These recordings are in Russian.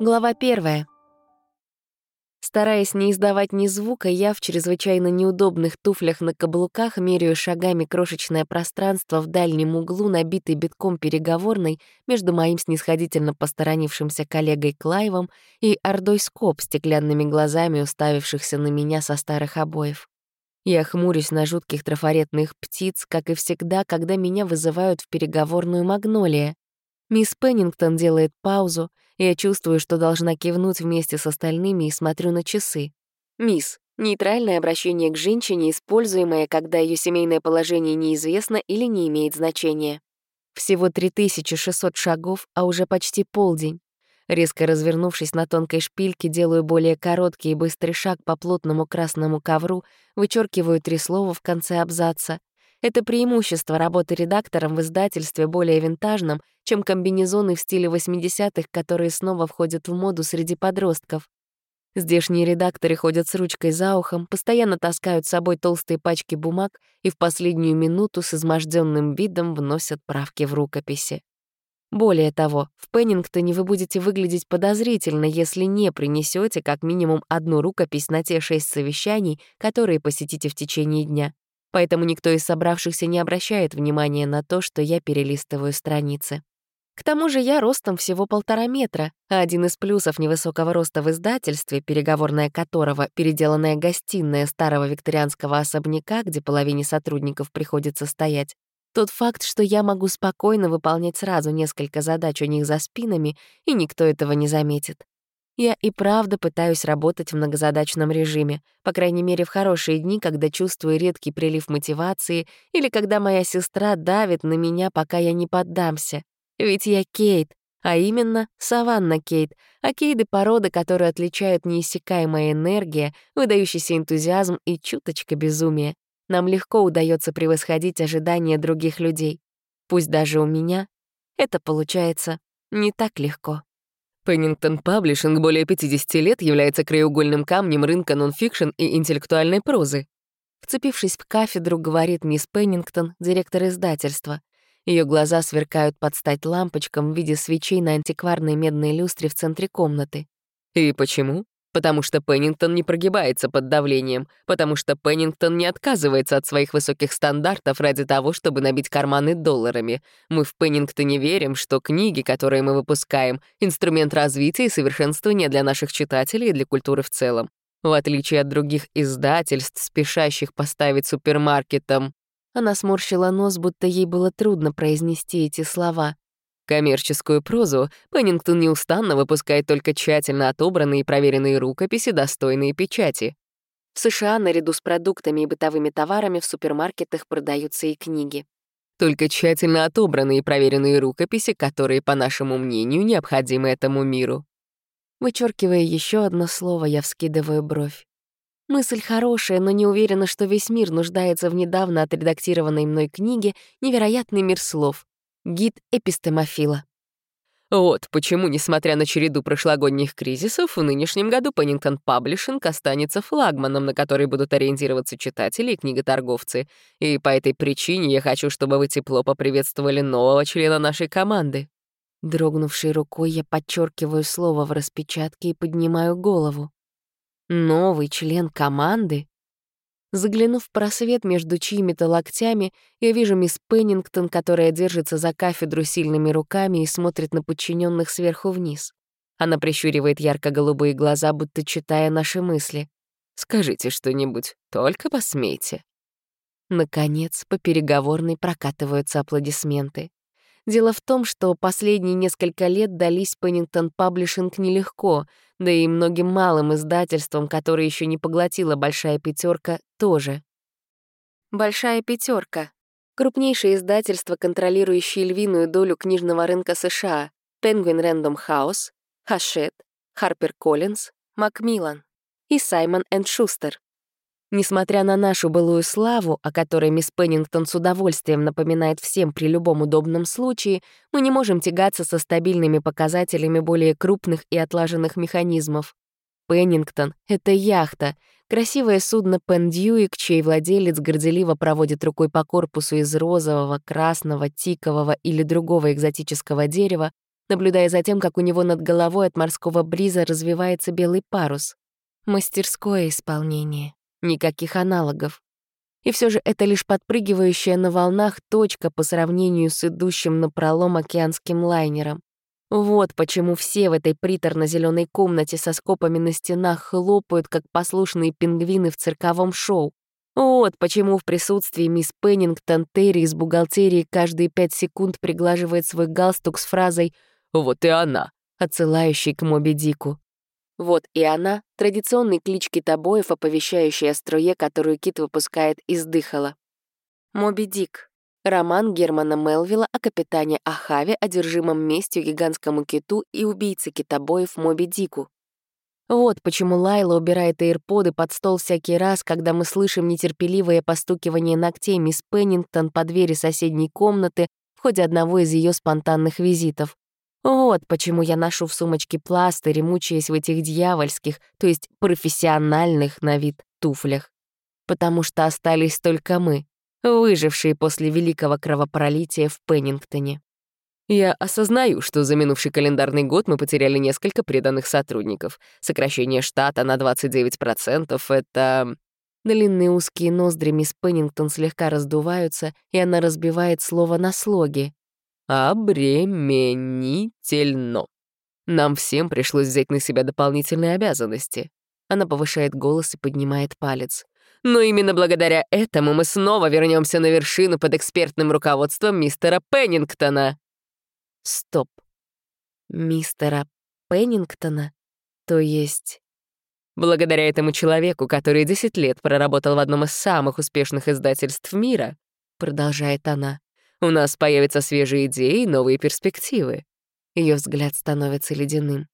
Глава первая. Стараясь не издавать ни звука, я в чрезвычайно неудобных туфлях на каблуках меряю шагами крошечное пространство в дальнем углу, набитой битком переговорной между моим снисходительно посторонившимся коллегой Клайвом и ордой скоб, стеклянными глазами уставившихся на меня со старых обоев. Я хмурюсь на жутких трафаретных птиц, как и всегда, когда меня вызывают в переговорную магнолия. Мисс Пеннингтон делает паузу, я чувствую, что должна кивнуть вместе с остальными и смотрю на часы. «Мисс, нейтральное обращение к женщине, используемое, когда ее семейное положение неизвестно или не имеет значения. Всего 3600 шагов, а уже почти полдень. Резко развернувшись на тонкой шпильке, делаю более короткий и быстрый шаг по плотному красному ковру, вычеркиваю три слова в конце абзаца это преимущество работы редактором в издательстве более винтажном, чем комбинезоны в стиле 80-х, которые снова входят в моду среди подростков. Здешние редакторы ходят с ручкой за ухом, постоянно таскают с собой толстые пачки бумаг и в последнюю минуту с изможденным видом вносят правки в рукописи. Более того, в Пеннингтоне вы будете выглядеть подозрительно, если не принесете как минимум одну рукопись на те шесть совещаний, которые посетите в течение дня поэтому никто из собравшихся не обращает внимания на то, что я перелистываю страницы. К тому же я ростом всего полтора метра, а один из плюсов невысокого роста в издательстве, переговорная которого — переделанная гостиная старого викторианского особняка, где половине сотрудников приходится стоять, тот факт, что я могу спокойно выполнять сразу несколько задач у них за спинами, и никто этого не заметит. Я и правда пытаюсь работать в многозадачном режиме, по крайней мере, в хорошие дни, когда чувствую редкий прилив мотивации или когда моя сестра давит на меня, пока я не поддамся. Ведь я Кейт, а именно Саванна Кейт, а Кейды — породы, которые отличают неиссякаемая энергия, выдающийся энтузиазм и чуточка безумия. Нам легко удается превосходить ожидания других людей. Пусть даже у меня это получается не так легко. Пеннингтон Паблишинг более 50 лет является краеугольным камнем рынка нонфикшн и интеллектуальной прозы. Вцепившись в кафедру, говорит мисс Пеннингтон, директор издательства. Ее глаза сверкают под стать лампочкам в виде свечей на антикварной медной люстре в центре комнаты. И почему? Потому что Пеннингтон не прогибается под давлением, потому что Пеннингтон не отказывается от своих высоких стандартов ради того, чтобы набить карманы долларами. Мы в Пеннингтоне верим, что книги, которые мы выпускаем, — инструмент развития и совершенствования для наших читателей и для культуры в целом. В отличие от других издательств, спешащих поставить супермаркетом, она сморщила нос, будто ей было трудно произнести эти слова. Коммерческую прозу Пеннингтон неустанно выпускает только тщательно отобранные и проверенные рукописи, достойные печати. В США наряду с продуктами и бытовыми товарами в супермаркетах продаются и книги. Только тщательно отобранные и проверенные рукописи, которые, по нашему мнению, необходимы этому миру. Вычеркивая еще одно слово, я вскидываю бровь. Мысль хорошая, но не уверена, что весь мир нуждается в недавно отредактированной мной книге «Невероятный мир слов», Гид эпистемофила. Вот почему, несмотря на череду прошлогодних кризисов, в нынешнем году Пеннингтон Паблишинг останется флагманом, на который будут ориентироваться читатели и книготорговцы. И по этой причине я хочу, чтобы вы тепло поприветствовали нового члена нашей команды. Дрогнувшей рукой я подчеркиваю слово в распечатке и поднимаю голову. Новый член команды? Заглянув в просвет между чьими-то локтями, я вижу мисс Пеннингтон, которая держится за кафедру сильными руками и смотрит на подчиненных сверху вниз. Она прищуривает ярко-голубые глаза, будто читая наши мысли. «Скажите что-нибудь, только посмейте». Наконец, по переговорной прокатываются аплодисменты. Дело в том, что последние несколько лет дались Пеннингтон Паблишинг нелегко, да и многим малым издательствам, которые еще не поглотила «Большая пятерка, тоже. «Большая пятерка крупнейшее издательство, контролирующее львиную долю книжного рынка США, Penguin Random House, Hachette, HarperCollins, Macmillan и Simon Schuster. Несмотря на нашу былую славу, о которой мисс Пеннингтон с удовольствием напоминает всем при любом удобном случае, мы не можем тягаться со стабильными показателями более крупных и отлаженных механизмов. Пеннингтон — это яхта, красивое судно Пендьюик, чей владелец горделиво проводит рукой по корпусу из розового, красного, тикового или другого экзотического дерева, наблюдая за тем, как у него над головой от морского бриза развивается белый парус. Мастерское исполнение. Никаких аналогов. И все же это лишь подпрыгивающая на волнах точка по сравнению с идущим на пролом океанским лайнером. Вот почему все в этой приторно зеленой комнате со скопами на стенах хлопают, как послушные пингвины в цирковом шоу. Вот почему в присутствии мисс Пеннингтон Терри из бухгалтерии каждые пять секунд приглаживает свой галстук с фразой «Вот и она», отсылающей к Моби Дику. Вот и она — традиционный клич китобоев, оповещающий о струе, которую кит выпускает из дыхала. Моби Дик — роман Германа Мелвилла о капитане Ахаве, одержимом местью гигантскому киту и убийце китобоев Моби Дику. Вот почему Лайла убирает эйрподы под стол всякий раз, когда мы слышим нетерпеливое постукивание ногтей мисс Пеннингтон по двери соседней комнаты в ходе одного из ее спонтанных визитов. Вот почему я ношу в сумочке пластырь, мучаясь в этих дьявольских, то есть профессиональных на вид туфлях. Потому что остались только мы, выжившие после великого кровопролития в Пеннингтоне. Я осознаю, что за минувший календарный год мы потеряли несколько преданных сотрудников. Сокращение штата на 29% — это... Длинные узкие ноздри мисс Пеннингтон слегка раздуваются, и она разбивает слово на слоги обременительно. Нам всем пришлось взять на себя дополнительные обязанности. Она повышает голос и поднимает палец. Но именно благодаря этому мы снова вернемся на вершину под экспертным руководством мистера Пеннингтона. Стоп. Мистера Пеннингтона? То есть... Благодаря этому человеку, который 10 лет проработал в одном из самых успешных издательств мира, продолжает она, у нас появятся свежие идеи и новые перспективы. Ее взгляд становится ледяным.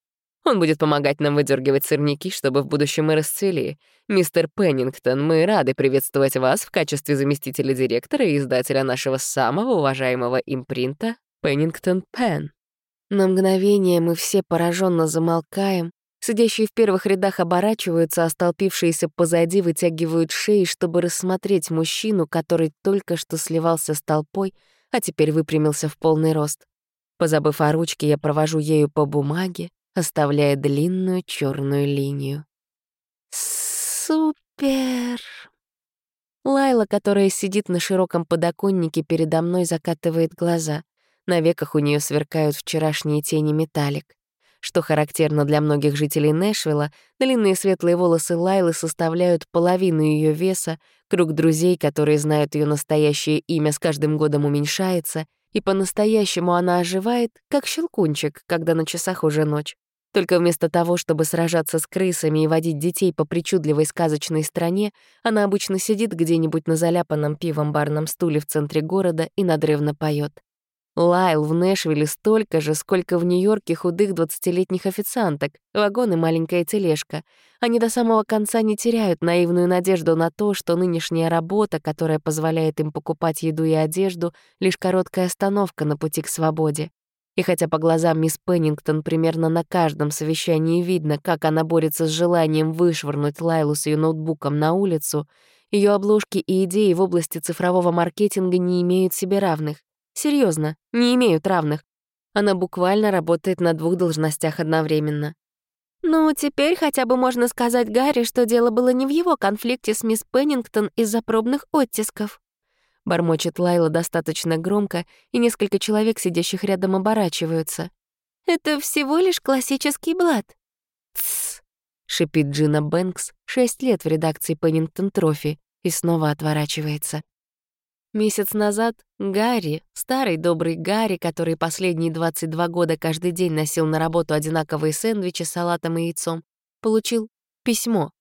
Он будет помогать нам выдергивать сорняки, чтобы в будущем мы расцвели. Мистер Пеннингтон, мы рады приветствовать вас в качестве заместителя директора и издателя нашего самого уважаемого импринта «Пеннингтон Пен». На мгновение мы все пораженно замолкаем, Сидящие в первых рядах оборачиваются, а столпившиеся позади вытягивают шеи, чтобы рассмотреть мужчину, который только что сливался с толпой, а теперь выпрямился в полный рост. Позабыв о ручке, я провожу ею по бумаге, оставляя длинную черную линию. Супер! Лайла, которая сидит на широком подоконнике передо мной, закатывает глаза. На веках у нее сверкают вчерашние тени металлик. Что характерно для многих жителей Нэшвилла, длинные светлые волосы Лайлы составляют половину ее веса, круг друзей, которые знают ее настоящее имя, с каждым годом уменьшается, и по-настоящему она оживает, как щелкунчик, когда на часах уже ночь. Только вместо того, чтобы сражаться с крысами и водить детей по причудливой сказочной стране, она обычно сидит где-нибудь на заляпанном пивом барном стуле в центре города и надрывно поет. Лайл в Нэшвилле столько же, сколько в Нью-Йорке худых двадцатилетних официанток, вагон и маленькая тележка. Они до самого конца не теряют наивную надежду на то, что нынешняя работа, которая позволяет им покупать еду и одежду, лишь короткая остановка на пути к свободе. И хотя по глазам мисс Пеннингтон примерно на каждом совещании видно, как она борется с желанием вышвырнуть Лайлу с ее ноутбуком на улицу, ее обложки и идеи в области цифрового маркетинга не имеют себе равных. Серьезно, не имеют равных. Она буквально работает на двух должностях одновременно. Ну, теперь хотя бы можно сказать Гарри, что дело было не в его конфликте с мисс Пеннингтон из-за пробных оттисков. Бормочет Лайла достаточно громко, и несколько человек, сидящих рядом, оборачиваются. «Это всего лишь классический блат». «Тссс», — шипит Джина Бэнкс, шесть лет в редакции Пеннингтон Трофи, и снова отворачивается. Месяц назад Гарри, старый добрый Гарри, который последние 22 года каждый день носил на работу одинаковые сэндвичи с салатом и яйцом, получил письмо.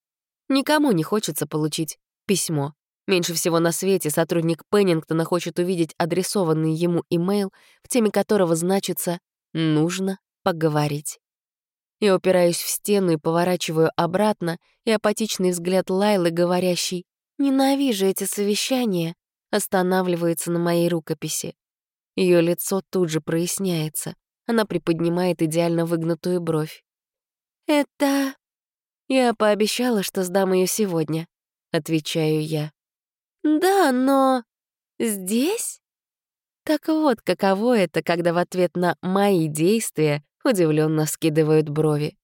Никому не хочется получить письмо. Меньше всего на свете сотрудник Пеннингтона хочет увидеть адресованный ему имейл, в теме которого значится «нужно поговорить». Я упираюсь в стену и поворачиваю обратно, и апатичный взгляд Лайлы, говорящий «Ненавижу эти совещания», останавливается на моей рукописи. Ее лицо тут же проясняется. Она приподнимает идеально выгнутую бровь. «Это...» «Я пообещала, что сдам ее сегодня», — отвечаю я. «Да, но... здесь?» Так вот, каково это, когда в ответ на мои действия удивленно скидывают брови.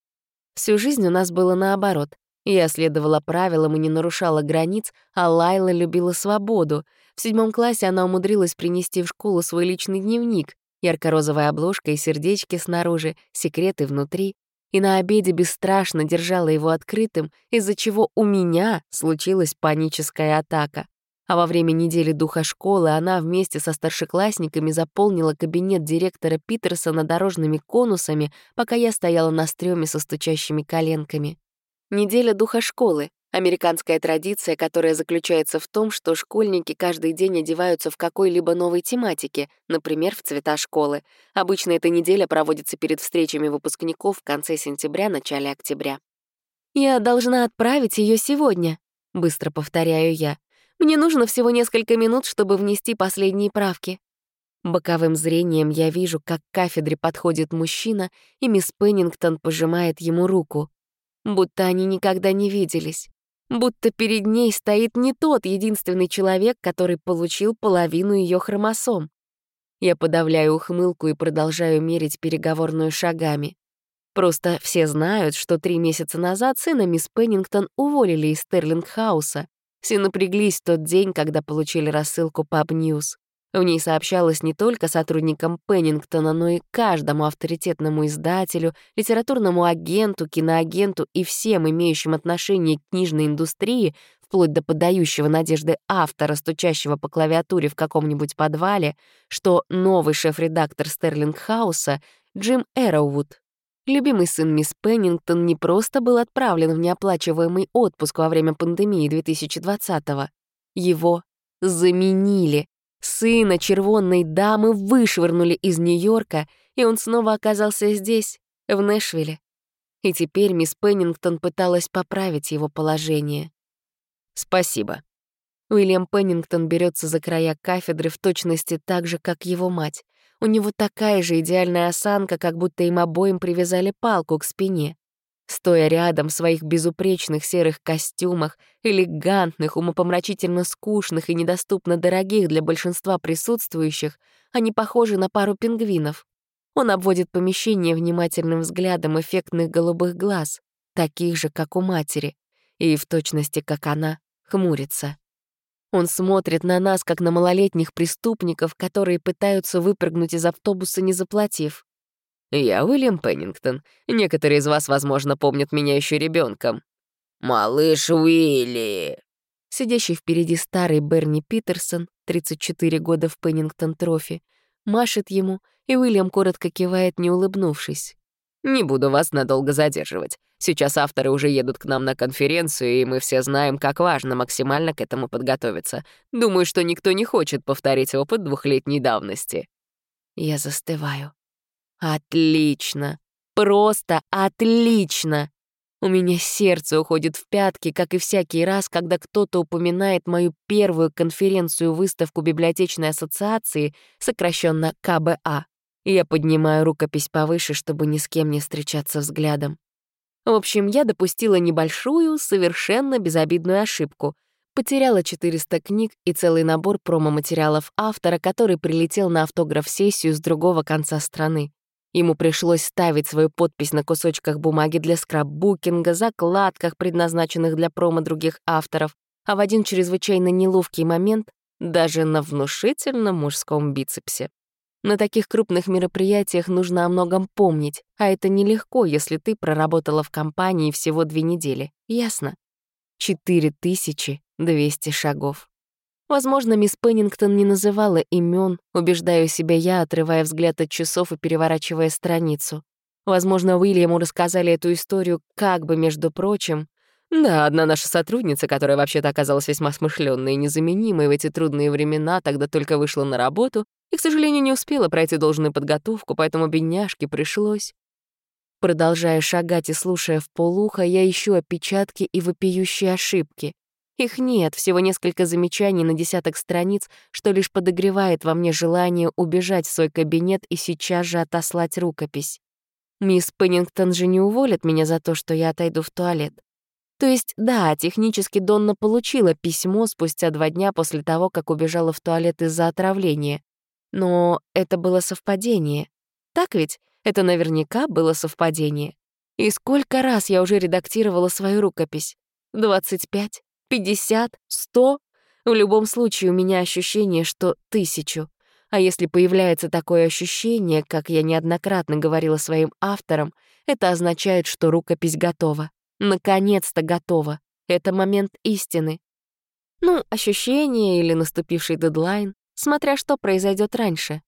Всю жизнь у нас было наоборот. Я следовала правилам и не нарушала границ, а Лайла любила свободу. В седьмом классе она умудрилась принести в школу свой личный дневник, ярко-розовая обложка и сердечки снаружи, секреты внутри. И на обеде бесстрашно держала его открытым, из-за чего у меня случилась паническая атака. А во время недели духа школы она вместе со старшеклассниками заполнила кабинет директора Питерсона дорожными конусами, пока я стояла на стреме со стучащими коленками. Неделя духа школы — американская традиция, которая заключается в том, что школьники каждый день одеваются в какой-либо новой тематике, например, в цвета школы. Обычно эта неделя проводится перед встречами выпускников в конце сентября, начале октября. «Я должна отправить ее сегодня», — быстро повторяю я. «Мне нужно всего несколько минут, чтобы внести последние правки». Боковым зрением я вижу, как к кафедре подходит мужчина, и мисс Пеннингтон пожимает ему руку будто они никогда не виделись, будто перед ней стоит не тот единственный человек, который получил половину ее хромосом. Я подавляю ухмылку и продолжаю мерить переговорную шагами. Просто все знают, что три месяца назад сына мисс Пеннингтон уволили из Стерлингхауса. Все напряглись в тот день, когда получили рассылку Pub News. В ней сообщалось не только сотрудникам Пеннингтона, но и каждому авторитетному издателю, литературному агенту, киноагенту и всем имеющим отношение к книжной индустрии, вплоть до подающего надежды автора, стучащего по клавиатуре в каком-нибудь подвале, что новый шеф-редактор Стерлингхауса Джим Эроуд, любимый сын мисс Пеннингтон, не просто был отправлен в неоплачиваемый отпуск во время пандемии 2020-го. Его заменили Сына червонной дамы вышвырнули из Нью-Йорка, и он снова оказался здесь, в Нэшвилле. И теперь мисс Пеннингтон пыталась поправить его положение. «Спасибо». Уильям Пеннингтон берется за края кафедры в точности так же, как его мать. У него такая же идеальная осанка, как будто им обоим привязали палку к спине. Стоя рядом в своих безупречных серых костюмах, элегантных, умопомрачительно скучных и недоступно дорогих для большинства присутствующих, они похожи на пару пингвинов. Он обводит помещение внимательным взглядом эффектных голубых глаз, таких же, как у матери, и в точности, как она, хмурится. Он смотрит на нас, как на малолетних преступников, которые пытаются выпрыгнуть из автобуса, не заплатив. «Я Уильям Пеннингтон. Некоторые из вас, возможно, помнят меня еще ребенком. «Малыш Уилли!» Сидящий впереди старый Берни Питерсон, 34 года в Пеннингтон-трофи, машет ему, и Уильям коротко кивает, не улыбнувшись. «Не буду вас надолго задерживать. Сейчас авторы уже едут к нам на конференцию, и мы все знаем, как важно максимально к этому подготовиться. Думаю, что никто не хочет повторить опыт двухлетней давности». Я застываю. Отлично. Просто отлично. У меня сердце уходит в пятки, как и всякий раз, когда кто-то упоминает мою первую конференцию-выставку библиотечной ассоциации, сокращенно КБА. Я поднимаю рукопись повыше, чтобы ни с кем не встречаться взглядом. В общем, я допустила небольшую, совершенно безобидную ошибку. Потеряла 400 книг и целый набор промо-материалов автора, который прилетел на автограф-сессию с другого конца страны. Ему пришлось ставить свою подпись на кусочках бумаги для скраббукинга, закладках, предназначенных для промо других авторов, а в один чрезвычайно неловкий момент даже на внушительном мужском бицепсе. На таких крупных мероприятиях нужно о многом помнить, а это нелегко, если ты проработала в компании всего две недели. Ясно? 4200 шагов. Возможно, мисс Пеннингтон не называла имен, убеждаю себя я, отрывая взгляд от часов и переворачивая страницу. Возможно, Уильяму рассказали эту историю как бы, между прочим. Да, одна наша сотрудница, которая вообще-то оказалась весьма смышленной и незаменимой в эти трудные времена, тогда только вышла на работу и, к сожалению, не успела пройти должную подготовку, поэтому бедняжке пришлось. Продолжая шагать и слушая в полухо, я ищу опечатки и вопиющие ошибки. Их нет, всего несколько замечаний на десяток страниц, что лишь подогревает во мне желание убежать в свой кабинет и сейчас же отослать рукопись. Мисс Пеннингтон же не уволит меня за то, что я отойду в туалет. То есть, да, технически Донна получила письмо спустя два дня после того, как убежала в туалет из-за отравления. Но это было совпадение. Так ведь? Это наверняка было совпадение. И сколько раз я уже редактировала свою рукопись? 25? 50? 100? В любом случае у меня ощущение, что тысячу. А если появляется такое ощущение, как я неоднократно говорила своим авторам, это означает, что рукопись готова. Наконец-то готова. Это момент истины. Ну, ощущение или наступивший дедлайн, смотря что произойдет раньше.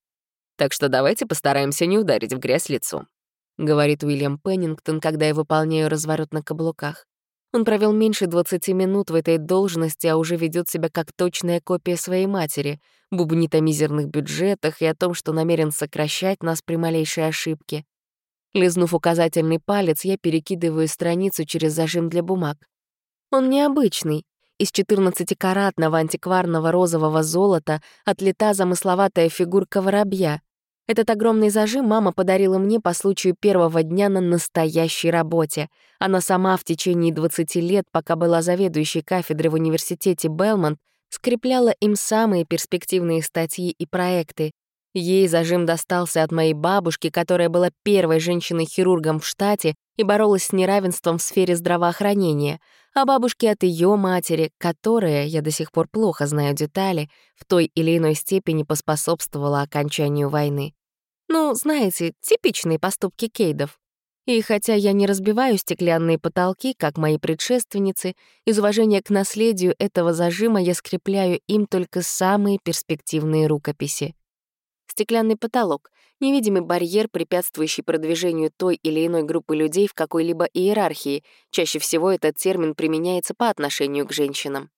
Так что давайте постараемся не ударить в грязь лицом, говорит Уильям Пеннингтон, когда я выполняю разворот на каблуках. Он провел меньше 20 минут в этой должности, а уже ведет себя как точная копия своей матери, бубнит о мизерных бюджетах и о том, что намерен сокращать нас при малейшей ошибке. Лизнув указательный палец, я перекидываю страницу через зажим для бумаг. Он необычный. Из 14-каратного антикварного розового золота отлета замысловатая фигурка воробья. Этот огромный зажим мама подарила мне по случаю первого дня на настоящей работе. Она сама в течение 20 лет, пока была заведующей кафедры в университете Белмонт, скрепляла им самые перспективные статьи и проекты. Ей зажим достался от моей бабушки, которая была первой женщиной-хирургом в штате и боролась с неравенством в сфере здравоохранения, а бабушке от ее матери, которая, я до сих пор плохо знаю детали, в той или иной степени поспособствовала окончанию войны. Ну, знаете, типичные поступки Кейдов. И хотя я не разбиваю стеклянные потолки, как мои предшественницы, из уважения к наследию этого зажима я скрепляю им только самые перспективные рукописи. Стеклянный потолок — невидимый барьер, препятствующий продвижению той или иной группы людей в какой-либо иерархии. Чаще всего этот термин применяется по отношению к женщинам.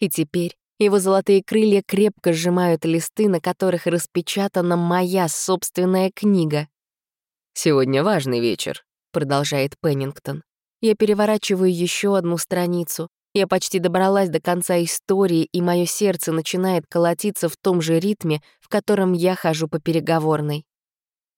И теперь его золотые крылья крепко сжимают листы, на которых распечатана моя собственная книга. «Сегодня важный вечер», — продолжает Пеннингтон. Я переворачиваю еще одну страницу. Я почти добралась до конца истории, и мое сердце начинает колотиться в том же ритме, в котором я хожу по переговорной.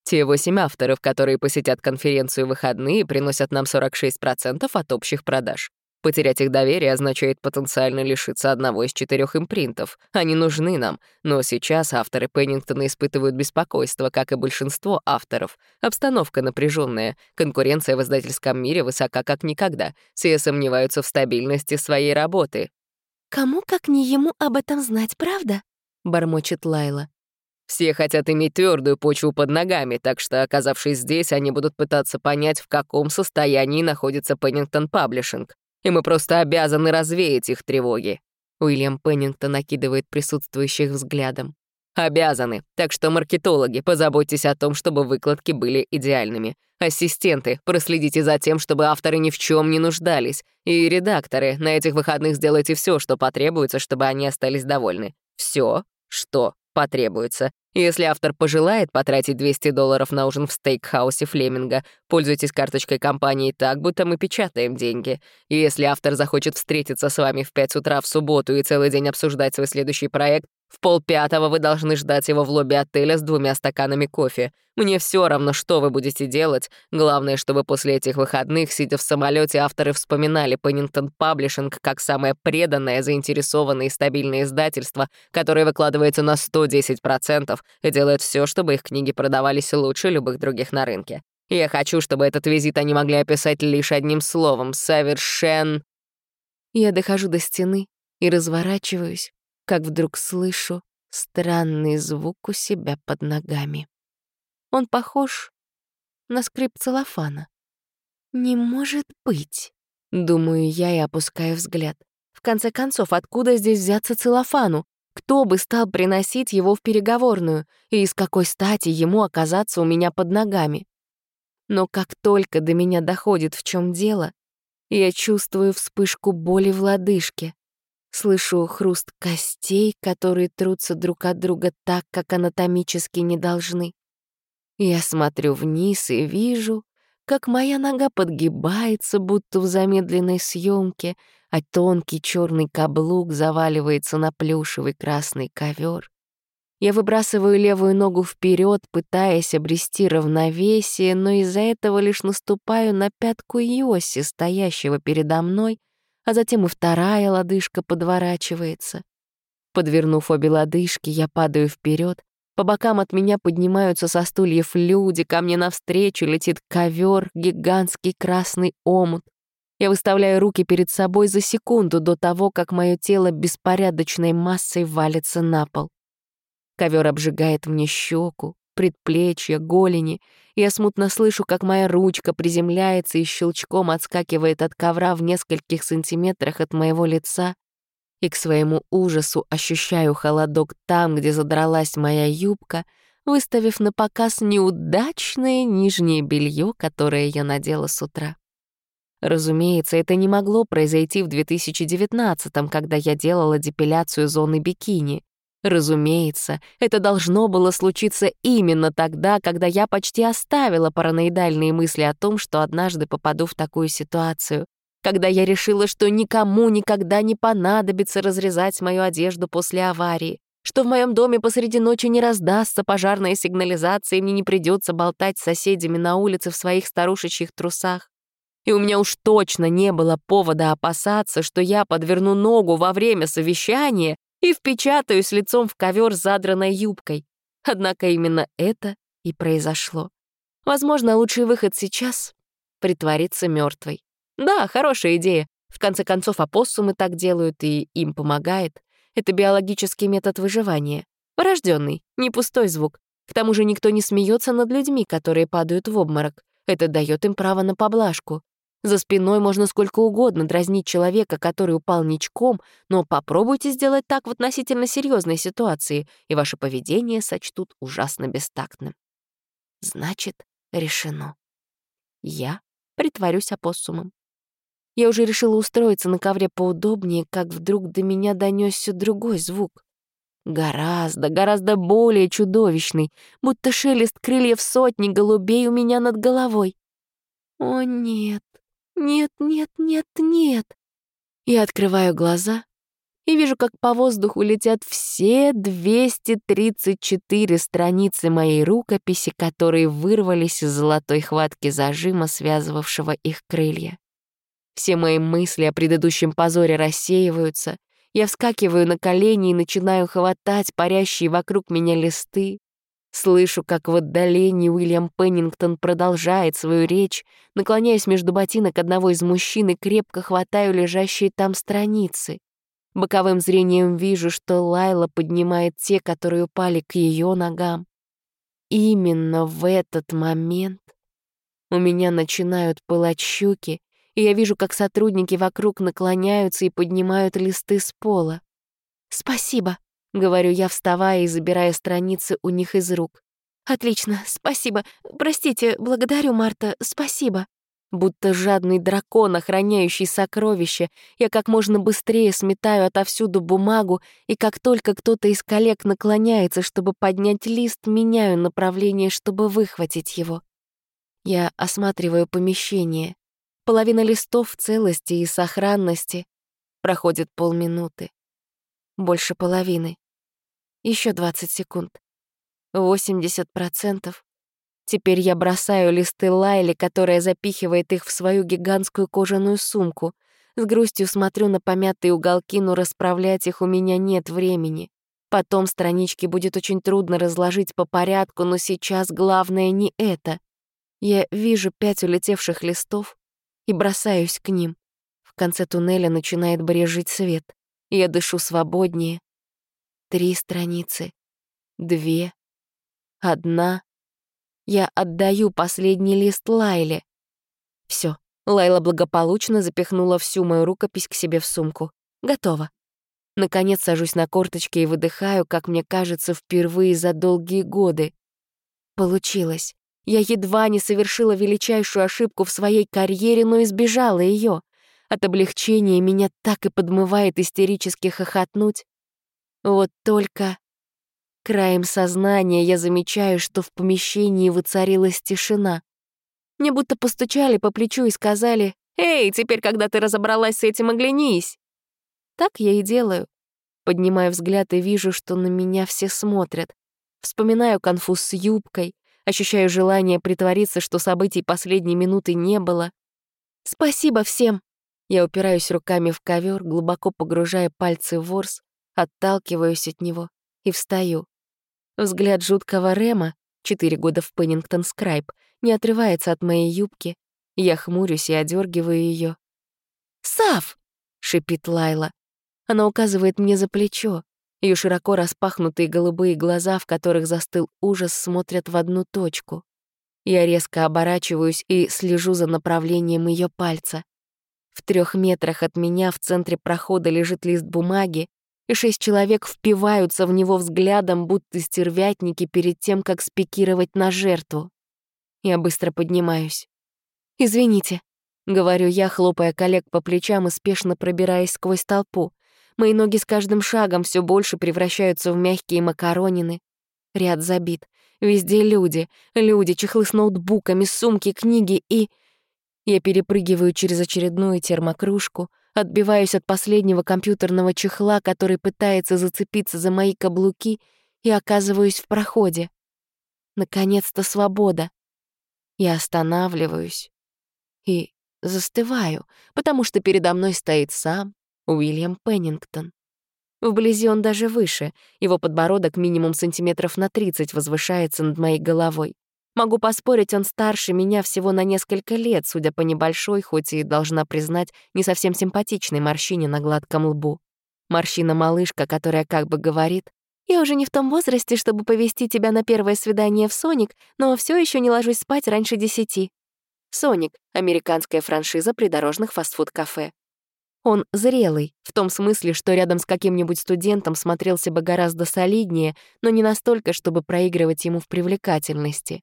Те восемь авторов, которые посетят конференцию в выходные, приносят нам 46% от общих продаж. Потерять их доверие означает потенциально лишиться одного из четырех импринтов. Они нужны нам, но сейчас авторы Пеннингтона испытывают беспокойство, как и большинство авторов. Обстановка напряженная, конкуренция в издательском мире высока как никогда. Все сомневаются в стабильности своей работы. «Кому, как не ему, об этом знать, правда?» — бормочет Лайла. Все хотят иметь твердую почву под ногами, так что, оказавшись здесь, они будут пытаться понять, в каком состоянии находится Пеннингтон Паблишинг и мы просто обязаны развеять их тревоги». Уильям Пеннингтон накидывает присутствующих взглядом. «Обязаны. Так что, маркетологи, позаботьтесь о том, чтобы выкладки были идеальными. Ассистенты, проследите за тем, чтобы авторы ни в чем не нуждались. И редакторы, на этих выходных сделайте все, что потребуется, чтобы они остались довольны. Все, что потребуется. Если автор пожелает потратить 200 долларов на ужин в стейкхаусе Флеминга, пользуйтесь карточкой компании так, будто мы печатаем деньги. И если автор захочет встретиться с вами в 5 утра в субботу и целый день обсуждать свой следующий проект, в полпятого вы должны ждать его в лобби отеля с двумя стаканами кофе. Мне все равно, что вы будете делать. Главное, чтобы после этих выходных, сидя в самолете, авторы вспоминали Пеннингтон Паблишинг как самое преданное, заинтересованное и стабильное издательство, которое выкладывается на 110% и делает все, чтобы их книги продавались лучше любых других на рынке. Я хочу, чтобы этот визит они могли описать лишь одним словом — совершен... Я дохожу до стены и разворачиваюсь, как вдруг слышу странный звук у себя под ногами. Он похож на скрип целлофана. «Не может быть», — думаю я и опускаю взгляд. В конце концов, откуда здесь взяться целлофану? Кто бы стал приносить его в переговорную, и из какой стати ему оказаться у меня под ногами? Но как только до меня доходит, в чем дело, я чувствую вспышку боли в лодыжке. Слышу хруст костей, которые трутся друг от друга так, как анатомически не должны. Я смотрю вниз и вижу, как моя нога подгибается, будто в замедленной съемке, а тонкий черный каблук заваливается на плюшевый красный ковер. Я выбрасываю левую ногу вперед, пытаясь обрести равновесие, но из-за этого лишь наступаю на пятку Йоси, стоящего передо мной, а затем и вторая лодыжка подворачивается. Подвернув обе лодыжки, я падаю вперед, По бокам от меня поднимаются со стульев люди, ко мне навстречу летит ковер, гигантский красный омут. Я выставляю руки перед собой за секунду до того, как мое тело беспорядочной массой валится на пол. Ковер обжигает мне щеку, предплечья, голени. Я смутно слышу, как моя ручка приземляется и щелчком отскакивает от ковра в нескольких сантиметрах от моего лица, и к своему ужасу ощущаю холодок там, где задралась моя юбка, выставив на показ неудачное нижнее белье, которое я надела с утра. Разумеется, это не могло произойти в 2019-м, когда я делала депиляцию зоны бикини. Разумеется, это должно было случиться именно тогда, когда я почти оставила параноидальные мысли о том, что однажды попаду в такую ситуацию, когда я решила, что никому никогда не понадобится разрезать мою одежду после аварии, что в моем доме посреди ночи не раздастся пожарная сигнализация, и мне не придется болтать с соседями на улице в своих старушечьих трусах. И у меня уж точно не было повода опасаться, что я подверну ногу во время совещания и впечатаюсь лицом в ковер с задранной юбкой. Однако именно это и произошло. Возможно, лучший выход сейчас — притвориться мертвой. Да, хорошая идея. В конце концов, опоссумы так делают, и им помогает. Это биологический метод выживания. Врожденный, не пустой звук. К тому же никто не смеется над людьми, которые падают в обморок. Это дает им право на поблажку. За спиной можно сколько угодно дразнить человека, который упал ничком, но попробуйте сделать так в относительно серьезной ситуации, и ваше поведение сочтут ужасно бестактным. Значит, решено. Я притворюсь опоссумом. Я уже решила устроиться на ковре поудобнее, как вдруг до меня донесся другой звук. Гораздо, гораздо более чудовищный, будто шелест крыльев сотни голубей у меня над головой. О нет, нет, нет, нет, нет. Я открываю глаза и вижу, как по воздуху летят все 234 страницы моей рукописи, которые вырвались из золотой хватки зажима, связывавшего их крылья. Все мои мысли о предыдущем позоре рассеиваются. Я вскакиваю на колени и начинаю хватать парящие вокруг меня листы. Слышу, как в отдалении Уильям Пеннингтон продолжает свою речь, наклоняясь между ботинок одного из мужчин и крепко хватаю лежащие там страницы. Боковым зрением вижу, что Лайла поднимает те, которые упали к ее ногам. Именно в этот момент у меня начинают пылать щеки, и я вижу, как сотрудники вокруг наклоняются и поднимают листы с пола. «Спасибо», — говорю я, вставая и забирая страницы у них из рук. «Отлично, спасибо. Простите, благодарю, Марта, спасибо». Будто жадный дракон, охраняющий сокровища, я как можно быстрее сметаю отовсюду бумагу, и как только кто-то из коллег наклоняется, чтобы поднять лист, меняю направление, чтобы выхватить его. Я осматриваю помещение. Половина листов в целости и сохранности. Проходит полминуты. Больше половины. Еще 20 секунд. 80%. Теперь я бросаю листы Лайли, которая запихивает их в свою гигантскую кожаную сумку. С грустью смотрю на помятые уголки, но расправлять их у меня нет времени. Потом странички будет очень трудно разложить по порядку, но сейчас главное не это. Я вижу пять улетевших листов, и бросаюсь к ним. В конце туннеля начинает брежить свет. Я дышу свободнее. Три страницы. Две. Одна. Я отдаю последний лист Лайле. Все. Лайла благополучно запихнула всю мою рукопись к себе в сумку. Готово. Наконец сажусь на корточки и выдыхаю, как мне кажется, впервые за долгие годы. Получилось. Я едва не совершила величайшую ошибку в своей карьере, но избежала ее. От облегчения меня так и подмывает истерически хохотнуть. Вот только краем сознания я замечаю, что в помещении воцарилась тишина. Мне будто постучали по плечу и сказали «Эй, теперь, когда ты разобралась с этим, оглянись!» Так я и делаю. Поднимаю взгляд и вижу, что на меня все смотрят. Вспоминаю конфуз с юбкой, Ощущаю желание притвориться, что событий последней минуты не было. «Спасибо всем!» Я упираюсь руками в ковер, глубоко погружая пальцы в ворс, отталкиваюсь от него и встаю. Взгляд жуткого Рема, четыре года в Пеннингтон Скрайб, не отрывается от моей юбки. Я хмурюсь и одергиваю ее. «Сав!» — шипит Лайла. Она указывает мне за плечо. Ее широко распахнутые голубые глаза, в которых застыл ужас, смотрят в одну точку. Я резко оборачиваюсь и слежу за направлением ее пальца. В трех метрах от меня в центре прохода лежит лист бумаги, и шесть человек впиваются в него взглядом, будто стервятники перед тем, как спикировать на жертву. Я быстро поднимаюсь. «Извините», — говорю я, хлопая коллег по плечам и спешно пробираясь сквозь толпу. Мои ноги с каждым шагом все больше превращаются в мягкие макаронины. Ряд забит. Везде люди. Люди, чехлы с ноутбуками, сумки, книги и... Я перепрыгиваю через очередную термокружку, отбиваюсь от последнего компьютерного чехла, который пытается зацепиться за мои каблуки, и оказываюсь в проходе. Наконец-то свобода. Я останавливаюсь и застываю, потому что передо мной стоит сам Уильям Пеннингтон. Вблизи он даже выше, его подбородок минимум сантиметров на 30 возвышается над моей головой. Могу поспорить, он старше меня всего на несколько лет, судя по небольшой, хоть и, должна признать, не совсем симпатичной морщине на гладком лбу. Морщина-малышка, которая как бы говорит, «Я уже не в том возрасте, чтобы повести тебя на первое свидание в «Соник», но все еще не ложусь спать раньше десяти». «Соник» — американская франшиза придорожных фастфуд-кафе. Он зрелый, в том смысле, что рядом с каким-нибудь студентом смотрелся бы гораздо солиднее, но не настолько, чтобы проигрывать ему в привлекательности.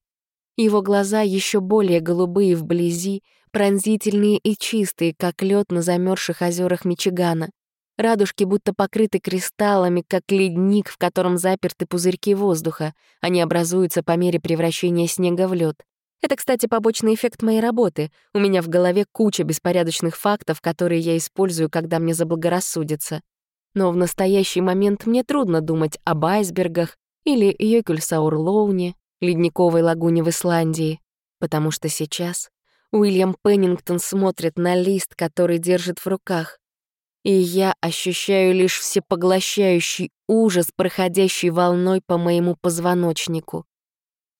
Его глаза еще более голубые вблизи, пронзительные и чистые, как лед на замерзших озерах Мичигана. Радужки будто покрыты кристаллами, как ледник, в котором заперты пузырьки воздуха. Они образуются по мере превращения снега в лед. Это, кстати, побочный эффект моей работы. У меня в голове куча беспорядочных фактов, которые я использую, когда мне заблагорассудится. Но в настоящий момент мне трудно думать об айсбергах или Йокюльсаур-Лоуне, ледниковой лагуне в Исландии, потому что сейчас Уильям Пеннингтон смотрит на лист, который держит в руках, и я ощущаю лишь всепоглощающий ужас, проходящий волной по моему позвоночнику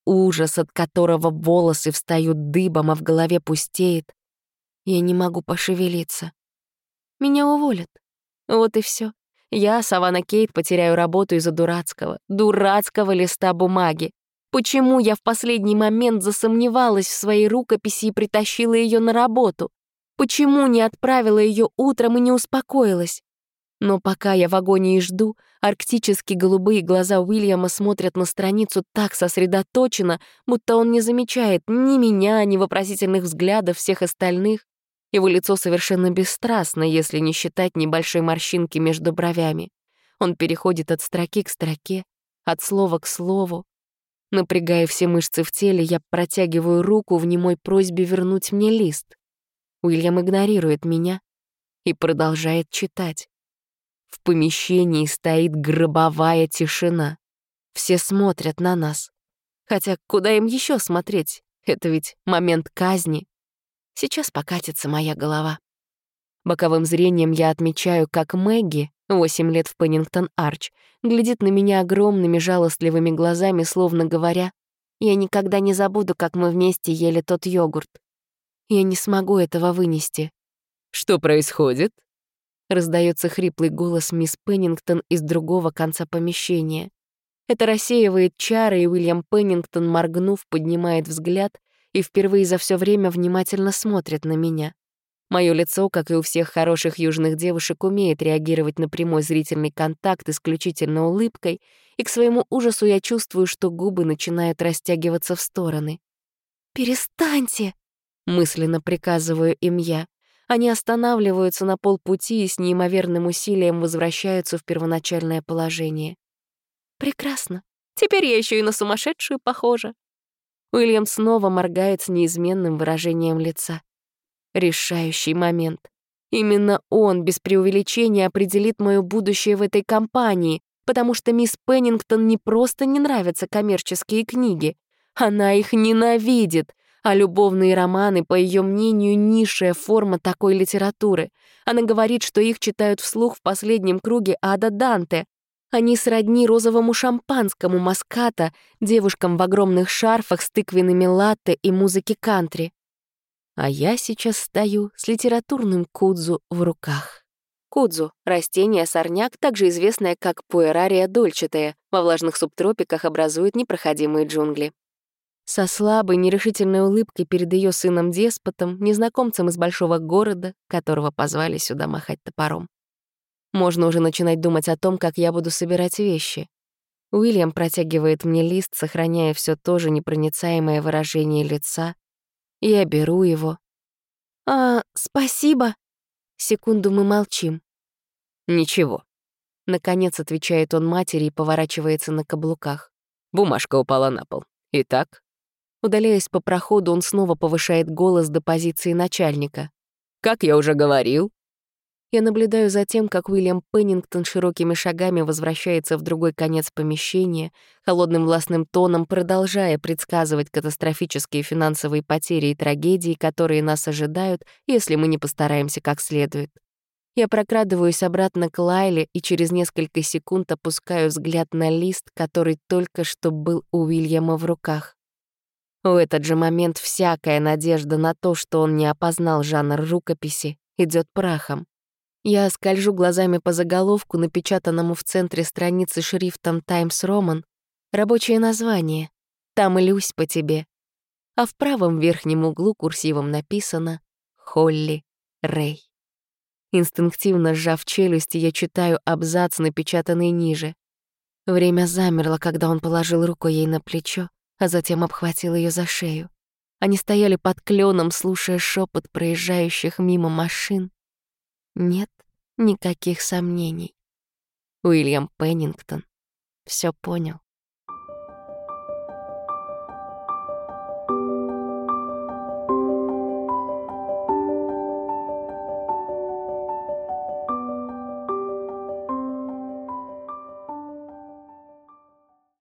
ужас, от которого волосы встают дыбом, а в голове пустеет. Я не могу пошевелиться. Меня уволят. Вот и все. Я, Савана Кейт, потеряю работу из-за дурацкого, дурацкого листа бумаги. Почему я в последний момент засомневалась в своей рукописи и притащила ее на работу? Почему не отправила ее утром и не успокоилась? Но пока я в агонии жду, арктически голубые глаза Уильяма смотрят на страницу так сосредоточенно, будто он не замечает ни меня, ни вопросительных взглядов всех остальных. Его лицо совершенно бесстрастно, если не считать небольшой морщинки между бровями. Он переходит от строки к строке, от слова к слову. Напрягая все мышцы в теле, я протягиваю руку в немой просьбе вернуть мне лист. Уильям игнорирует меня и продолжает читать. В помещении стоит гробовая тишина. Все смотрят на нас. Хотя куда им еще смотреть? Это ведь момент казни. Сейчас покатится моя голова. Боковым зрением я отмечаю, как Мэгги, 8 лет в Пеннингтон-Арч, глядит на меня огромными жалостливыми глазами, словно говоря, «Я никогда не забуду, как мы вместе ели тот йогурт. Я не смогу этого вынести». «Что происходит?» Раздается хриплый голос мисс Пеннингтон из другого конца помещения. Это рассеивает чары, и Уильям Пеннингтон, моргнув, поднимает взгляд и впервые за все время внимательно смотрит на меня. Мое лицо, как и у всех хороших южных девушек, умеет реагировать на прямой зрительный контакт исключительно улыбкой, и к своему ужасу я чувствую, что губы начинают растягиваться в стороны. «Перестаньте!» — мысленно приказываю им я. Они останавливаются на полпути и с неимоверным усилием возвращаются в первоначальное положение. Прекрасно. Теперь я еще и на сумасшедшую похожа. Уильям снова моргает с неизменным выражением лица. Решающий момент. Именно он без преувеличения определит мое будущее в этой компании, потому что мисс Пеннингтон не просто не нравятся коммерческие книги, она их ненавидит, а любовные романы, по ее мнению, низшая форма такой литературы. Она говорит, что их читают вслух в последнем круге Ада Данте. Они сродни розовому шампанскому маската, девушкам в огромных шарфах с тыквенными латте и музыки кантри. А я сейчас стою с литературным кудзу в руках. Кудзу — растение-сорняк, также известное как пуэрария дольчатая, во влажных субтропиках образует непроходимые джунгли. Со слабой, нерешительной улыбкой перед ее сыном-деспотом, незнакомцем из большого города, которого позвали сюда махать топором. Можно уже начинать думать о том, как я буду собирать вещи. Уильям протягивает мне лист, сохраняя все то же непроницаемое выражение лица. Я беру его. «А, спасибо», Секунду мы молчим. «Ничего». Наконец отвечает он матери и поворачивается на каблуках. Бумажка упала на пол. Итак? Удаляясь по проходу, он снова повышает голос до позиции начальника. «Как я уже говорил, я наблюдаю за тем, как Уильям Пеннингтон широкими шагами возвращается в другой конец помещения, холодным властным тоном продолжая предсказывать катастрофические финансовые потери и трагедии, которые нас ожидают, если мы не постараемся как следует. Я прокрадываюсь обратно к Лайле и через несколько секунд опускаю взгляд на лист, который только что был у Уильяма в руках. В этот же момент всякая надежда на то, что он не опознал жанр рукописи, идет прахом. Я скольжу глазами по заголовку, напечатанному в центре страницы шрифтом «Таймс Роман», рабочее название «Там люсь по тебе», а в правом верхнем углу курсивом написано «Холли Рэй». Инстинктивно сжав челюсти, я читаю абзац, напечатанный ниже. Время замерло, когда он положил руку ей на плечо, а затем обхватил ее за шею. Они стояли под кленом, слушая шепот проезжающих мимо машин. Нет никаких сомнений. Уильям Пеннингтон все понял.